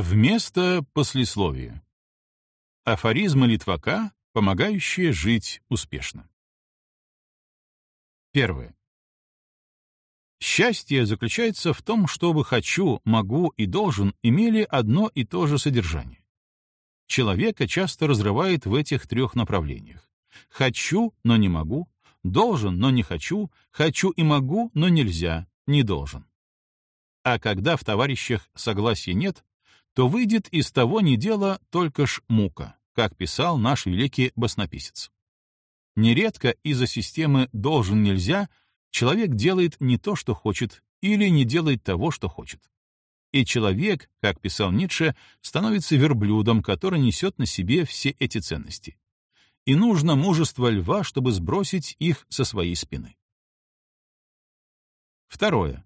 Вместо послесловия. Афоризмы Литвака, помогающие жить успешно. Первое. Счастье заключается в том, чтобы «хочу», «могу» и «должен» имели одно и то же содержание. Человека часто разрывает в этих трех направлениях. «Хочу, но не могу», «должен, но не хочу», «хочу и могу, но нельзя», «не должен». А когда в товарищах согласия нет, то выйдет из того не дела только ж мука, как писал наш великий баснописец. Нередко из-за системы «должен-нельзя» человек делает не то, что хочет, или не делает того, что хочет. И человек, как писал Ницше, становится верблюдом, который несет на себе все эти ценности. И нужно мужество льва, чтобы сбросить их со своей спины. Второе.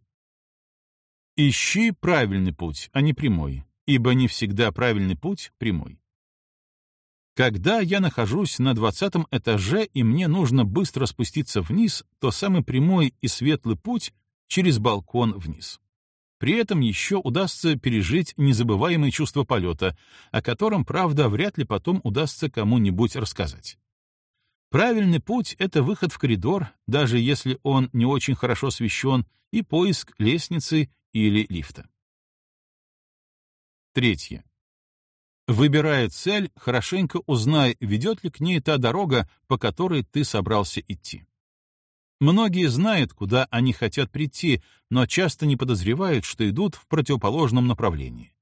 Ищи правильный путь, а не прямой, ибо не всегда правильный путь — прямой. Когда я нахожусь на двадцатом этаже и мне нужно быстро спуститься вниз, то самый прямой и светлый путь — через балкон вниз. При этом еще удастся пережить незабываемое чувство полета, о котором, правда, вряд ли потом удастся кому-нибудь рассказать. Правильный путь — это выход в коридор, даже если он не очень хорошо освещен, и поиск лестницы или лифта. Третье. Выбирая цель, хорошенько узнай, ведет ли к ней та дорога, по которой ты собрался идти. Многие знают, куда они хотят прийти, но часто не подозревают, что идут в противоположном направлении.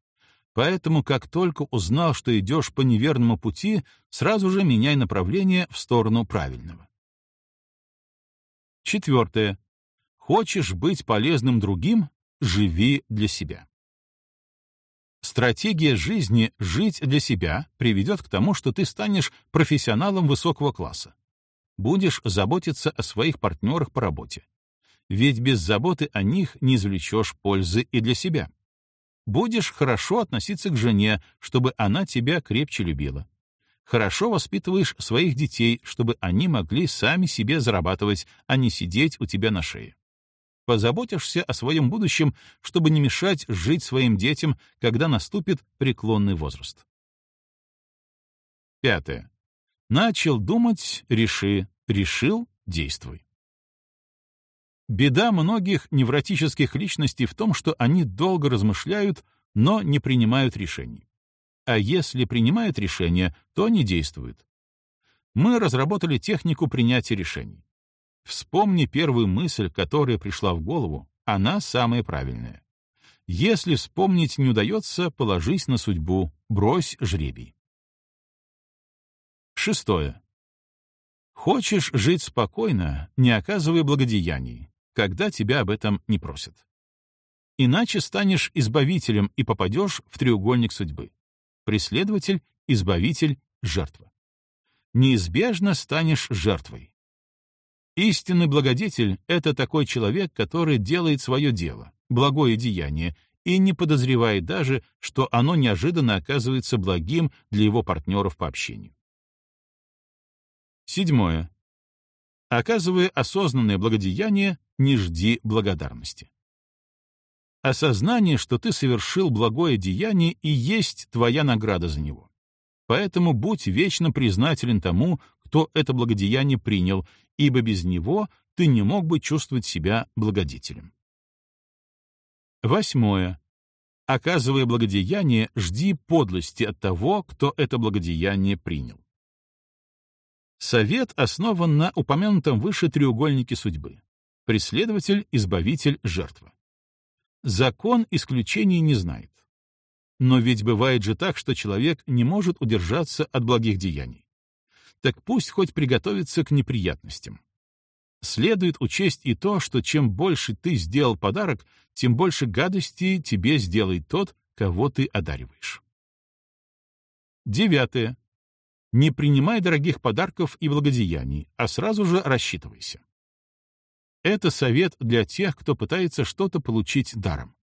Поэтому, как только узнал, что идешь по неверному пути, сразу же меняй направление в сторону правильного. Четвертое. Хочешь быть полезным другим? Живи для себя. Стратегия жизни «жить для себя» приведет к тому, что ты станешь профессионалом высокого класса. Будешь заботиться о своих партнерах по работе. Ведь без заботы о них не извлечешь пользы и для себя. Будешь хорошо относиться к жене, чтобы она тебя крепче любила. Хорошо воспитываешь своих детей, чтобы они могли сами себе зарабатывать, а не сидеть у тебя на шее позаботишься о своем будущем, чтобы не мешать жить своим детям, когда наступит преклонный возраст. Пятое. Начал думать — реши, решил — действуй. Беда многих невротических личностей в том, что они долго размышляют, но не принимают решений. А если принимают решения, то не действуют. Мы разработали технику принятия решений. Вспомни первую мысль, которая пришла в голову, она самая правильная. Если вспомнить не удается, положись на судьбу, брось жребий. Шестое. Хочешь жить спокойно, не оказывай благодеяний, когда тебя об этом не просят. Иначе станешь избавителем и попадешь в треугольник судьбы. Преследователь, избавитель, жертва. Неизбежно станешь жертвой. Истинный благодетель — это такой человек, который делает свое дело, благое деяние, и не подозревает даже, что оно неожиданно оказывается благим для его партнеров по общению. Седьмое. Оказывая осознанное благодеяние, не жди благодарности. Осознание, что ты совершил благое деяние, и есть твоя награда за него. Поэтому будь вечно признателен тому, кто это благодеяние принял, ибо без него ты не мог бы чувствовать себя благодетелем. Восьмое. Оказывая благодеяние, жди подлости от того, кто это благодеяние принял. Совет основан на упомянутом выше треугольнике судьбы. Преследователь, избавитель, жертва. Закон исключений не знает. Но ведь бывает же так, что человек не может удержаться от благих деяний так пусть хоть приготовится к неприятностям. Следует учесть и то, что чем больше ты сделал подарок, тем больше гадости тебе сделает тот, кого ты одариваешь. Девятое. Не принимай дорогих подарков и благодеяний, а сразу же рассчитывайся. Это совет для тех, кто пытается что-то получить даром.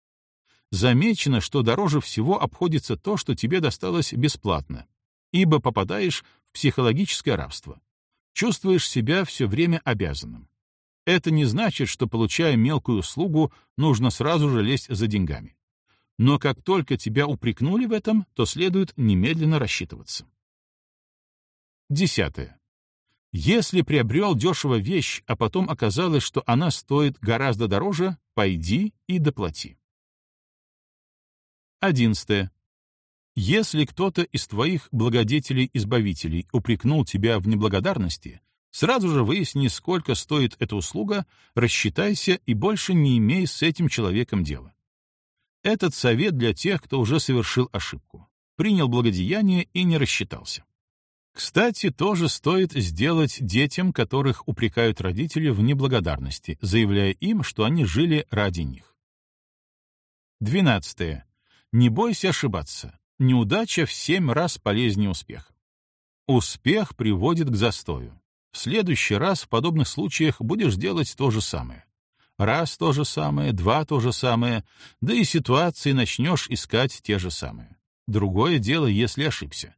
Замечено, что дороже всего обходится то, что тебе досталось бесплатно, ибо попадаешь в психологическое рабство. Чувствуешь себя все время обязанным. Это не значит, что, получая мелкую услугу, нужно сразу же лезть за деньгами. Но как только тебя упрекнули в этом, то следует немедленно рассчитываться. Десятое. Если приобрел дешево вещь, а потом оказалось, что она стоит гораздо дороже, пойди и доплати. Одиннадцатое. Если кто-то из твоих благодетелей-избавителей упрекнул тебя в неблагодарности, сразу же выясни, сколько стоит эта услуга, рассчитайся и больше не имей с этим человеком дела. Этот совет для тех, кто уже совершил ошибку, принял благодеяние и не рассчитался. Кстати, тоже стоит сделать детям, которых упрекают родители в неблагодарности, заявляя им, что они жили ради них. Двенадцатое. Не бойся ошибаться. Неудача в семь раз полезнее успеха. Успех приводит к застою. В следующий раз в подобных случаях будешь делать то же самое. Раз то же самое, два то же самое, да и ситуации начнешь искать те же самые. Другое дело, если ошибся.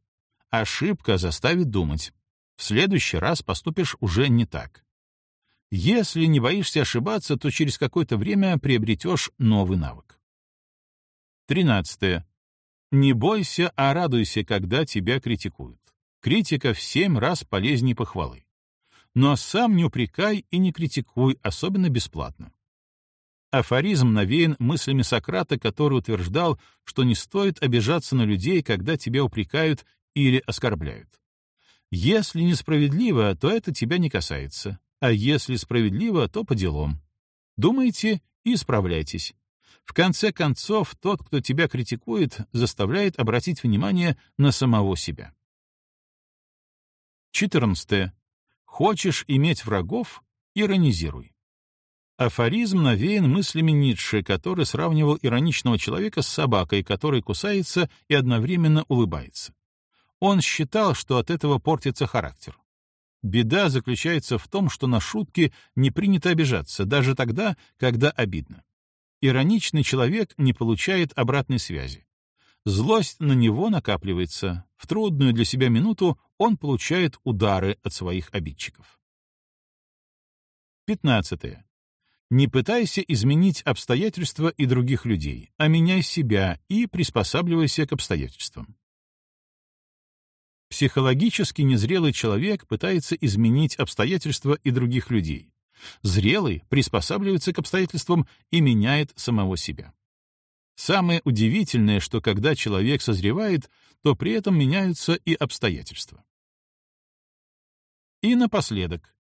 Ошибка заставит думать. В следующий раз поступишь уже не так. Если не боишься ошибаться, то через какое-то время приобретешь новый навык. Тринадцатое. Не бойся, а радуйся, когда тебя критикуют. Критика в семь раз полезнее похвалы. Но сам не упрекай и не критикуй, особенно бесплатно. Афоризм навеян мыслями Сократа, который утверждал, что не стоит обижаться на людей, когда тебя упрекают или оскорбляют. Если несправедливо, то это тебя не касается, а если справедливо, то по делам. Думайте и справляйтесь. В конце концов, тот, кто тебя критикует, заставляет обратить внимание на самого себя. 14. Хочешь иметь врагов — иронизируй. Афоризм навеян мыслями Ницше, который сравнивал ироничного человека с собакой, который кусается и одновременно улыбается. Он считал, что от этого портится характер. Беда заключается в том, что на шутки не принято обижаться, даже тогда, когда обидно. Ироничный человек не получает обратной связи. Злость на него накапливается. В трудную для себя минуту он получает удары от своих обидчиков. 15. Не пытайся изменить обстоятельства и других людей, а меняй себя и приспосабливайся к обстоятельствам. Психологически незрелый человек пытается изменить обстоятельства и других людей, Зрелый приспосабливается к обстоятельствам и меняет самого себя. Самое удивительное, что когда человек созревает, то при этом меняются и обстоятельства. И напоследок.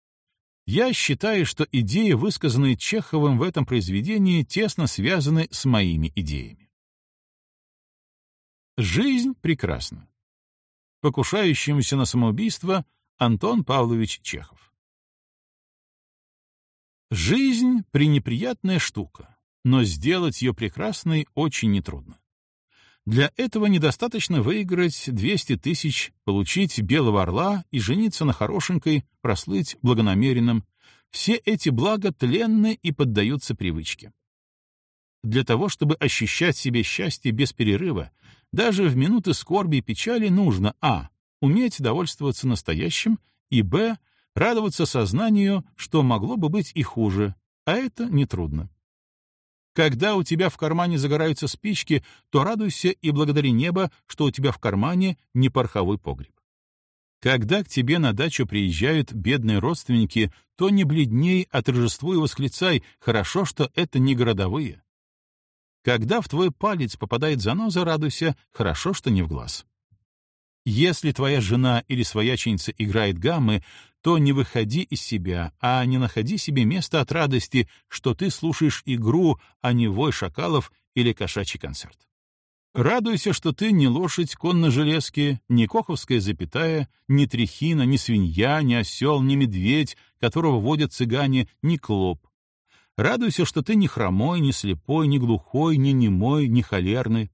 Я считаю, что идеи, высказанные Чеховым в этом произведении, тесно связаны с моими идеями. Жизнь прекрасна. Покушающемуся на самоубийство Антон Павлович Чехов. Жизнь — пренеприятная штука, но сделать ее прекрасной очень нетрудно. Для этого недостаточно выиграть 200 тысяч, получить белого орла и жениться на хорошенькой, прослыть благонамеренным. Все эти блага тленны и поддаются привычке. Для того, чтобы ощущать себе счастье без перерыва, даже в минуты скорби и печали нужно а. уметь довольствоваться настоящим и б радоваться сознанию, что могло бы быть и хуже, а это нетрудно. Когда у тебя в кармане загораются спички, то радуйся и благодари небо, что у тебя в кармане не пороховой погреб. Когда к тебе на дачу приезжают бедные родственники, то не бледней, а торжествуй и восклицай «хорошо, что это не городовые». Когда в твой палец попадает заноза, радуйся «хорошо, что не в глаз». Если твоя жена или свояченица играет гаммы, то не выходи из себя, а не находи себе место от радости, что ты слушаешь игру, а не вой шакалов или кошачий концерт. Радуйся, что ты не лошадь конно-железки, не коховская запятая, не трехина, не свинья, не осел, не медведь, которого водят цыгане, не клоп. Радуйся, что ты не хромой, не слепой, не глухой, не немой, не холерный.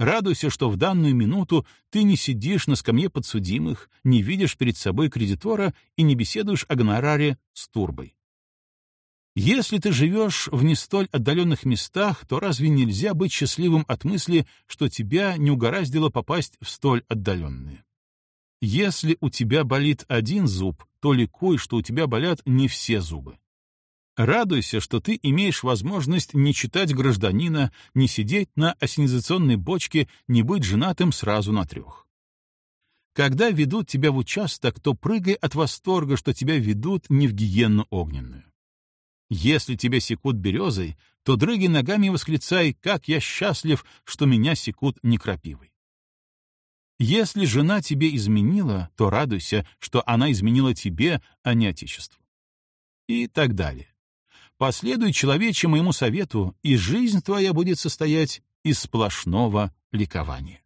Радуйся, что в данную минуту ты не сидишь на скамье подсудимых, не видишь перед собой кредитора и не беседуешь о гонораре с турбой. Если ты живешь в не столь отдаленных местах, то разве нельзя быть счастливым от мысли, что тебя не угораздило попасть в столь отдаленные? Если у тебя болит один зуб, то ликуй, что у тебя болят не все зубы. Радуйся, что ты имеешь возможность не читать гражданина, не сидеть на ассенизационной бочке, не быть женатым сразу на трех. Когда ведут тебя в участок, то прыгай от восторга, что тебя ведут не в гиенну огненную. Если тебя секут березой, то дрыги ногами восклицай, как я счастлив, что меня секут не крапивой. Если жена тебе изменила, то радуйся, что она изменила тебе, а не Отечеству. И так далее. Последуй человече моему совету, и жизнь твоя будет состоять из сплошного ликования.